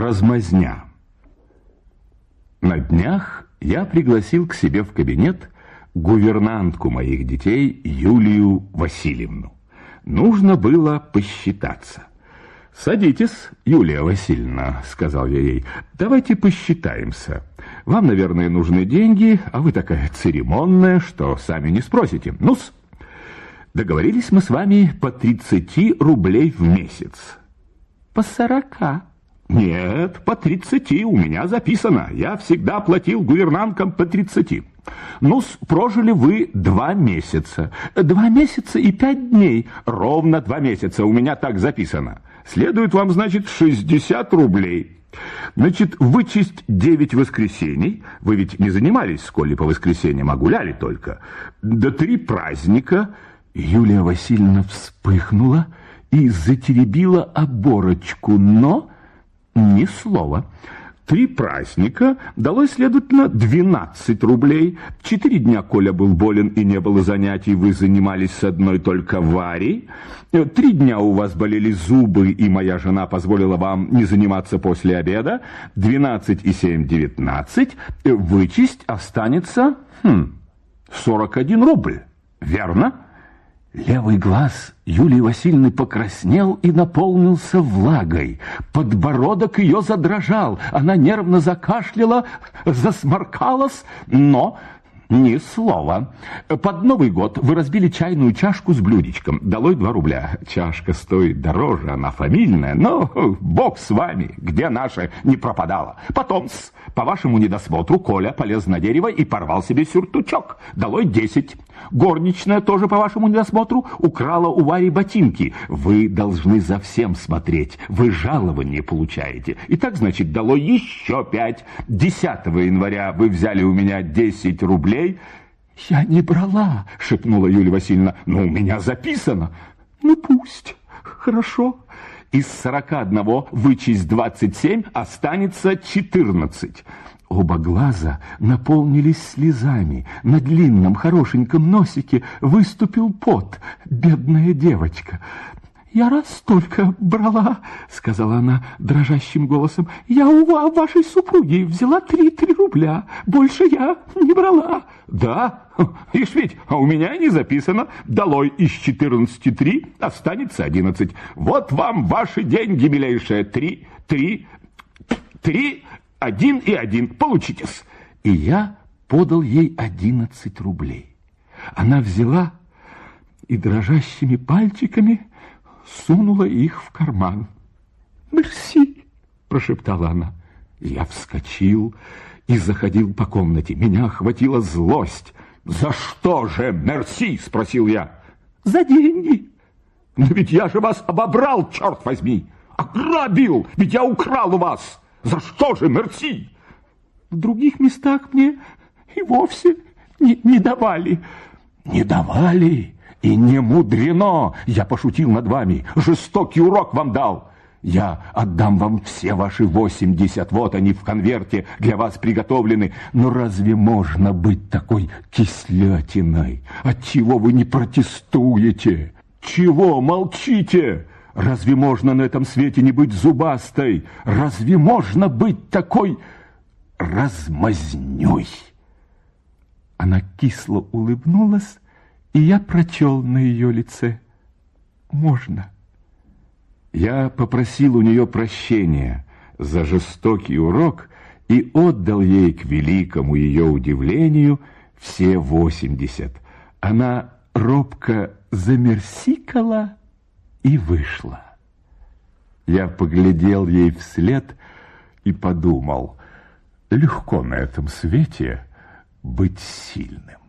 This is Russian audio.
Размазня. На днях я пригласил к себе в кабинет гувернантку моих детей Юлию Васильевну. Нужно было посчитаться. «Садитесь, Юлия Васильевна», — сказал я ей. «Давайте посчитаемся. Вам, наверное, нужны деньги, а вы такая церемонная, что сами не спросите. Ну-с, договорились мы с вами по 30 рублей в месяц». «По сорока». «Нет, по 30 у меня записано. Я всегда платил гувернанткам по 30. ну прожили вы два месяца. Два месяца и пять дней. Ровно два месяца. У меня так записано. Следует вам, значит, 60 рублей». Значит, вычесть девять воскресений, вы ведь не занимались в школе по воскресеньям, а гуляли только, до три праздника. Юлия Васильевна вспыхнула и затеребила оборочку, но ни слова. Три праздника далось, следовательно, 12 рублей. Четыре дня Коля был болен и не было занятий, вы занимались с одной только Варей. Три дня у вас болели зубы, и моя жена позволила вам не заниматься после обеда. 12 и 7, 19. Вычесть останется хм, 41 рубль. Верно? Левый глаз Юлии Васильевны покраснел и наполнился влагой. Подбородок ее задрожал. Она нервно закашляла, засморкалась, но ни слова. Под Новый год вы разбили чайную чашку с блюдечком. Долой два рубля. Чашка стоит дороже, она фамильная, но бог с вами, где наша не пропадала. Потом, по вашему недосмотру, Коля полез на дерево и порвал себе сюртучок. Долой десять. Горничная тоже по вашему недосмотру украла у Вари ботинки. Вы должны за всем смотреть. Вы жалование получаете. И так, значит, дало еще пять. 10 января вы взяли у меня 10 рублей. Я не брала, шепнула Юлия Васильевна. Но у меня записано. Ну, пусть. Хорошо. Из 41 вычесть 27, останется 14. Оба глаза наполнились слезами. На длинном хорошеньком носике выступил пот. Бедная девочка. «Я раз только брала», — сказала она дрожащим голосом. «Я у вашей супруги взяла три-три рубля. Больше я не брала». «Да? Ишь ведь, а у меня не записано. Долой из четырнадцати три, останется одиннадцать. Вот вам ваши деньги, милейшая. Три, три, три...» один и один, получитесь. И я подал ей одиннадцать рублей. Она взяла и дрожащими пальчиками сунула их в карман. «Мерси!» – прошептала она. Я вскочил и заходил по комнате. Меня охватила злость. «За что же мерси?» – спросил я. «За деньги!» «Но ведь я же вас обобрал, черт возьми! Ограбил! Ведь я украл у вас!» За что же мерси? В других местах мне и вовсе не, не давали. Не давали? И не мудрено. Я пошутил над вами. Жестокий урок вам дал. Я отдам вам все ваши восемьдесят. Вот они в конверте для вас приготовлены. Но разве можно быть такой кислятиной? Отчего вы не протестуете? Чего молчите? Разве можно на этом свете не быть зубастой? Разве можно быть такой размазнёй? Она кисло улыбнулась, и я прочел на ее лице. Можно. Я попросил у нее прощения за жестокий урок и отдал ей к великому ее удивлению все восемьдесят. Она робко замерсикала и вышла. Я поглядел ей вслед и подумал, легко на этом свете быть сильным.